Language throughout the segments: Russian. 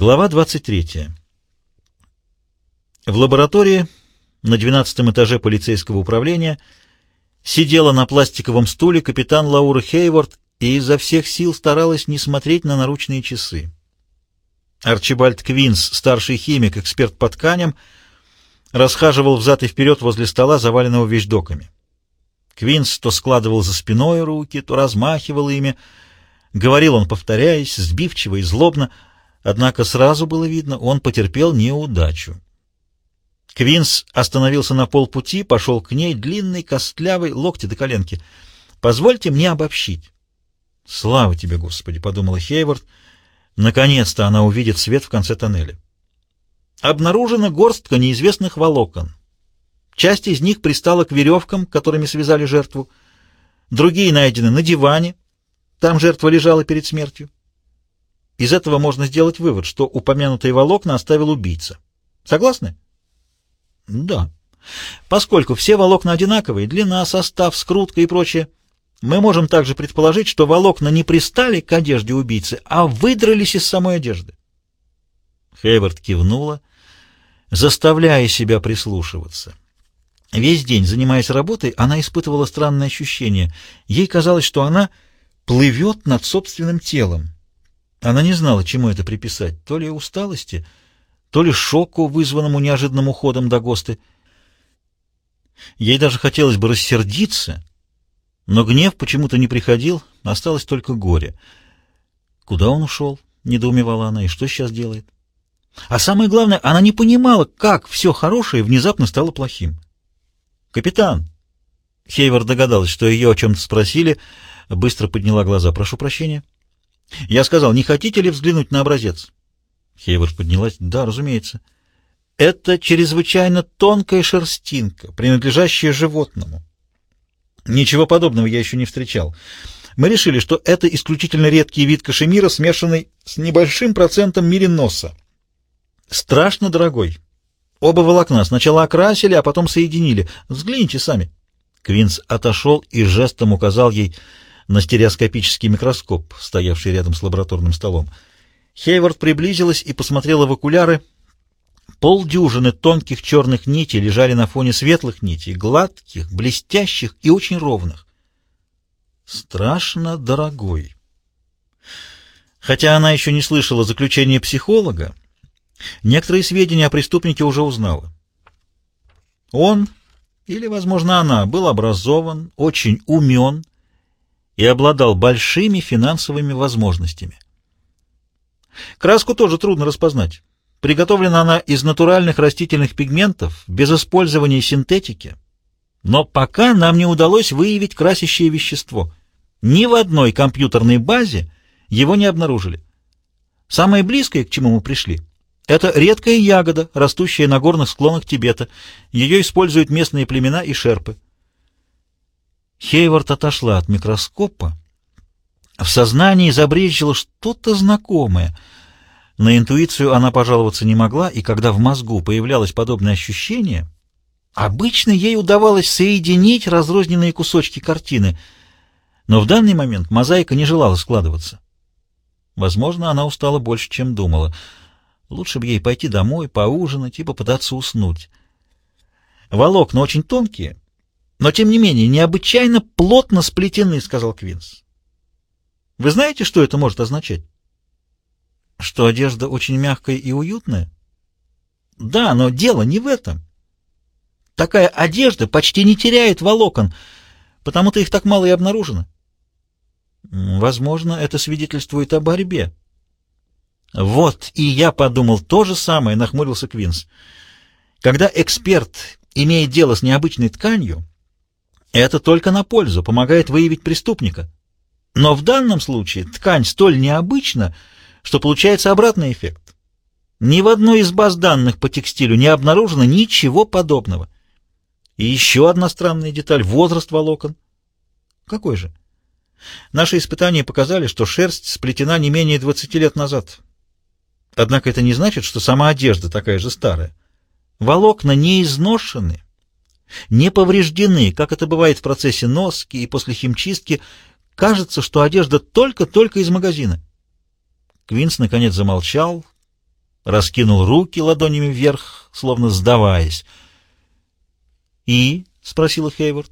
Глава 23. В лаборатории на 12 этаже полицейского управления сидела на пластиковом стуле капитан Лаура Хейворд и изо всех сил старалась не смотреть на наручные часы. Арчибальд Квинс, старший химик, эксперт по тканям, расхаживал взад и вперед возле стола, заваленного вещдоками. Квинс то складывал за спиной руки, то размахивал ими. Говорил он, повторяясь, сбивчиво и злобно, однако сразу было видно, он потерпел неудачу. Квинс остановился на полпути, пошел к ней, длинный, костлявый, локти до коленки. «Позвольте мне обобщить». «Слава тебе, Господи!» — подумала Хейвард. «Наконец-то она увидит свет в конце тоннеля». Обнаружена горстка неизвестных волокон. Часть из них пристала к веревкам, которыми связали жертву. Другие найдены на диване. Там жертва лежала перед смертью. Из этого можно сделать вывод, что упомянутые волокна оставил убийца. Согласны? Да. Поскольку все волокна одинаковые, длина, состав, скрутка и прочее, мы можем также предположить, что волокна не пристали к одежде убийцы, а выдрались из самой одежды. Хейвард кивнула, заставляя себя прислушиваться. Весь день, занимаясь работой, она испытывала странное ощущение. Ей казалось, что она плывет над собственным телом. Она не знала, чему это приписать, то ли усталости, то ли шоку, вызванному неожиданным уходом до Госты. Ей даже хотелось бы рассердиться, но гнев почему-то не приходил, осталось только горе. Куда он ушел? — недоумевала она. И что сейчас делает? А самое главное, она не понимала, как все хорошее внезапно стало плохим. «Капитан!» Хейвер догадалась, что ее о чем-то спросили, быстро подняла глаза. «Прошу прощения». «Я сказал, не хотите ли взглянуть на образец?» Хейвер поднялась. «Да, разумеется». «Это чрезвычайно тонкая шерстинка, принадлежащая животному. Ничего подобного я еще не встречал. Мы решили, что это исключительно редкий вид кашемира, смешанный с небольшим процентом мериноса. Страшно дорогой. Оба волокна сначала окрасили, а потом соединили. Взгляните сами. Квинс отошел и жестом указал ей на стереоскопический микроскоп, стоявший рядом с лабораторным столом. Хейвард приблизилась и посмотрела в окуляры. Полдюжины тонких черных нитей лежали на фоне светлых нитей, гладких, блестящих и очень ровных. Страшно дорогой. Хотя она еще не слышала заключения психолога, Некоторые сведения о преступнике уже узнала. Он, или, возможно, она, был образован, очень умен и обладал большими финансовыми возможностями. Краску тоже трудно распознать. Приготовлена она из натуральных растительных пигментов, без использования синтетики. Но пока нам не удалось выявить красящее вещество. Ни в одной компьютерной базе его не обнаружили. Самое близкое, к чему мы пришли — это редкая ягода, растущая на горных склонах Тибета. Ее используют местные племена и шерпы. Хейвард отошла от микроскопа. В сознании забрежило что-то знакомое. На интуицию она пожаловаться не могла, и когда в мозгу появлялось подобное ощущение, обычно ей удавалось соединить разрозненные кусочки картины, но в данный момент мозаика не желала складываться. Возможно, она устала больше, чем думала — Лучше бы ей пойти домой, поужинать и попытаться уснуть. Волокна очень тонкие, но, тем не менее, необычайно плотно сплетены, — сказал Квинс. Вы знаете, что это может означать? Что одежда очень мягкая и уютная? Да, но дело не в этом. Такая одежда почти не теряет волокон, потому-то их так мало и обнаружено. Возможно, это свидетельствует о борьбе. Вот и я подумал то же самое, нахмурился Квинс. Когда эксперт имеет дело с необычной тканью, это только на пользу, помогает выявить преступника. Но в данном случае ткань столь необычна, что получается обратный эффект. Ни в одной из баз данных по текстилю не обнаружено ничего подобного. И еще одна странная деталь — возраст волокон. Какой же? Наши испытания показали, что шерсть сплетена не менее 20 лет назад, Однако это не значит, что сама одежда такая же старая. Волокна не изношены, не повреждены, как это бывает в процессе носки и после химчистки. Кажется, что одежда только-только из магазина. Квинс наконец замолчал, раскинул руки ладонями вверх, словно сдаваясь. «И?» — спросила Хейвард.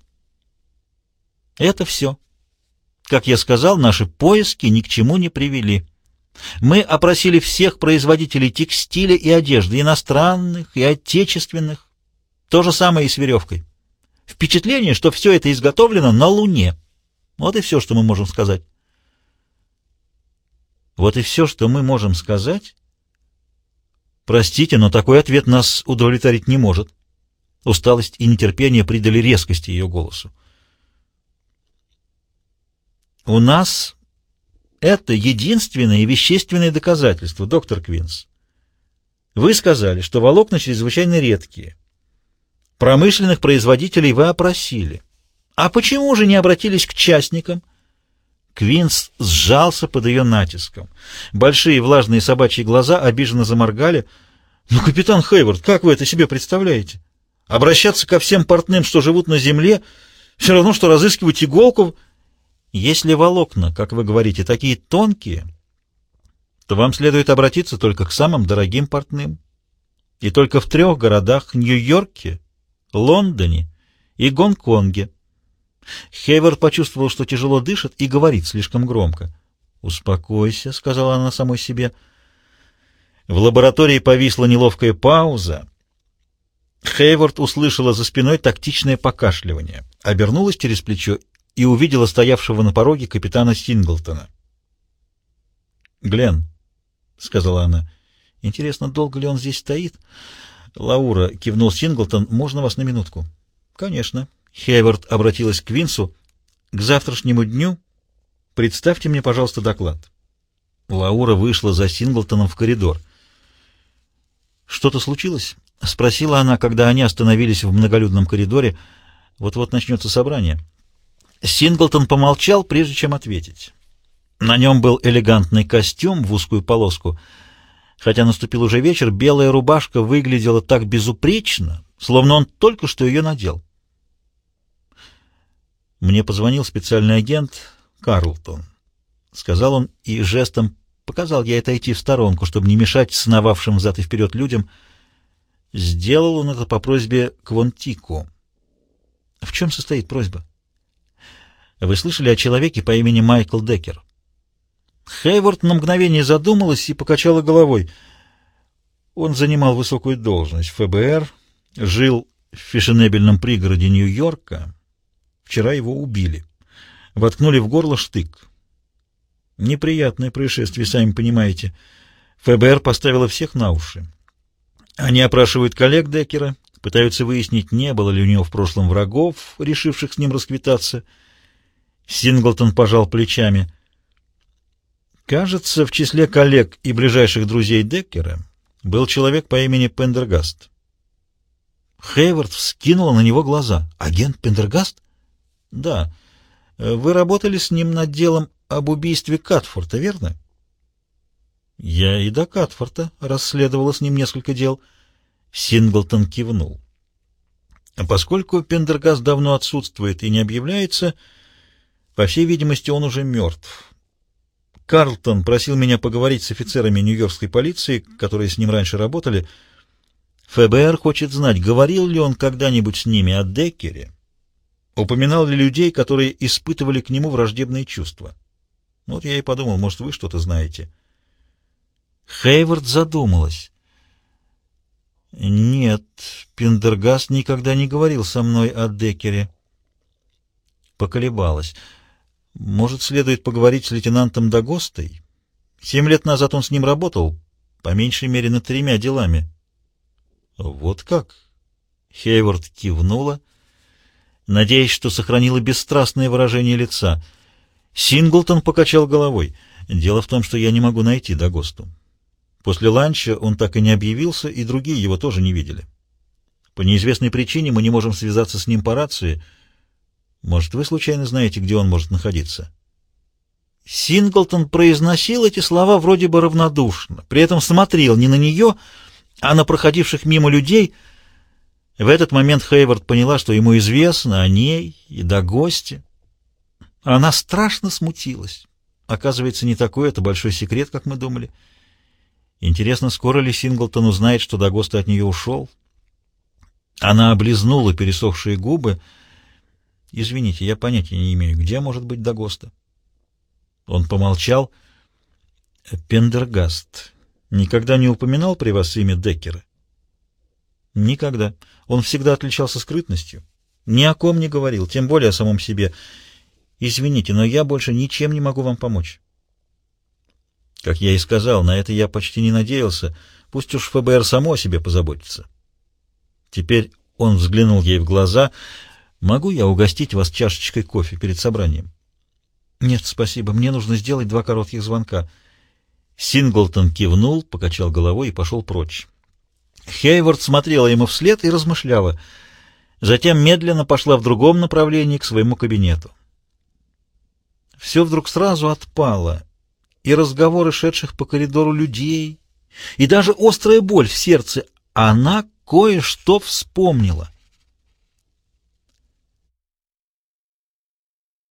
«Это все. Как я сказал, наши поиски ни к чему не привели. Мы опросили всех производителей текстиля и одежды, иностранных и отечественных. То же самое и с веревкой. Впечатление, что все это изготовлено на Луне. Вот и все, что мы можем сказать». Вот и все, что мы можем сказать. Простите, но такой ответ нас удовлетворить не может. Усталость и нетерпение придали резкости ее голосу. У нас это единственное вещественное доказательство, доктор Квинс. Вы сказали, что волокна чрезвычайно редкие. Промышленных производителей вы опросили. А почему же не обратились к частникам? Квинс сжался под ее натиском. Большие влажные собачьи глаза обиженно заморгали. «Ну, капитан Хейвард, как вы это себе представляете? Обращаться ко всем портным, что живут на земле, все равно, что разыскивать иголку. Если волокна, как вы говорите, такие тонкие, то вам следует обратиться только к самым дорогим портным. И только в трех городах — Нью-Йорке, Лондоне и Гонконге. Хейвард почувствовал, что тяжело дышит, и говорит слишком громко. «Успокойся», — сказала она самой себе. В лаборатории повисла неловкая пауза. Хейвард услышала за спиной тактичное покашливание, обернулась через плечо и увидела стоявшего на пороге капитана Синглтона. «Глен», — сказала она, — «интересно, долго ли он здесь стоит?» «Лаура», — кивнул Синглтон, — «можно вас на минутку?» «Конечно». Хейвард обратилась к Винсу. «К завтрашнему дню представьте мне, пожалуйста, доклад». Лаура вышла за Синглтоном в коридор. «Что-то случилось?» — спросила она, когда они остановились в многолюдном коридоре. «Вот-вот начнется собрание». Синглтон помолчал, прежде чем ответить. На нем был элегантный костюм в узкую полоску. Хотя наступил уже вечер, белая рубашка выглядела так безупречно, словно он только что ее надел. Мне позвонил специальный агент Карлтон. Сказал он и жестом показал я это идти в сторонку, чтобы не мешать сновавшим взад и вперед людям. Сделал он это по просьбе Квонтику. В чем состоит просьба? Вы слышали о человеке по имени Майкл Деккер? Хейворд на мгновение задумалась и покачала головой. Он занимал высокую должность в ФБР, жил в фешенебельном пригороде Нью-Йорка, Вчера его убили. Воткнули в горло штык. Неприятное происшествие, сами понимаете. ФБР поставило всех на уши. Они опрашивают коллег Деккера, пытаются выяснить, не было ли у него в прошлом врагов, решивших с ним расквитаться. Синглтон пожал плечами. Кажется, в числе коллег и ближайших друзей Деккера был человек по имени Пендергаст. Хейвард вскинула на него глаза. «Агент Пендергаст?» Да. Вы работали с ним над делом об убийстве Катфорта, верно? Я и до Катфорта расследовала с ним несколько дел. Синглтон кивнул. Поскольку Пендергаст давно отсутствует и не объявляется, по всей видимости, он уже мертв. Карлтон просил меня поговорить с офицерами нью-йоркской полиции, которые с ним раньше работали. ФБР хочет знать, говорил ли он когда-нибудь с ними о Деккере упоминал ли людей, которые испытывали к нему враждебные чувства. Вот я и подумал, может, вы что-то знаете. Хейвард задумалась. Нет, Пендергаст никогда не говорил со мной о Деккере. Поколебалась. Может, следует поговорить с лейтенантом Дагостой? Семь лет назад он с ним работал, по меньшей мере, над тремя делами. Вот как? Хейвард кивнула надеясь, что сохранила бесстрастное выражение лица. Синглтон покачал головой. «Дело в том, что я не могу найти Дагосту. После ланча он так и не объявился, и другие его тоже не видели. По неизвестной причине мы не можем связаться с ним по рации. Может, вы случайно знаете, где он может находиться?» Синглтон произносил эти слова вроде бы равнодушно, при этом смотрел не на нее, а на проходивших мимо людей — в этот момент Хейвард поняла, что ему известно о ней и до гостя. Она страшно смутилась. Оказывается, не такой это большой секрет, как мы думали. Интересно, скоро ли Синглтон узнает, что Дагоста от нее ушел? Она облизнула пересохшие губы. «Извините, я понятия не имею, где может быть Дагоста?» Он помолчал. «Пендергаст никогда не упоминал при вас имя Деккера?» «Никогда. Он всегда отличался скрытностью. Ни о ком не говорил, тем более о самом себе. Извините, но я больше ничем не могу вам помочь». Как я и сказал, на это я почти не надеялся. Пусть уж ФБР само о себе позаботится. Теперь он взглянул ей в глаза. «Могу я угостить вас чашечкой кофе перед собранием?» «Нет, спасибо. Мне нужно сделать два коротких звонка». Синглтон кивнул, покачал головой и пошел прочь. Хейвард смотрела ему вслед и размышляла. Затем медленно пошла в другом направлении к своему кабинету. Все вдруг сразу отпало, и разговоры шедших по коридору людей, и даже острая боль в сердце. Она кое-что вспомнила —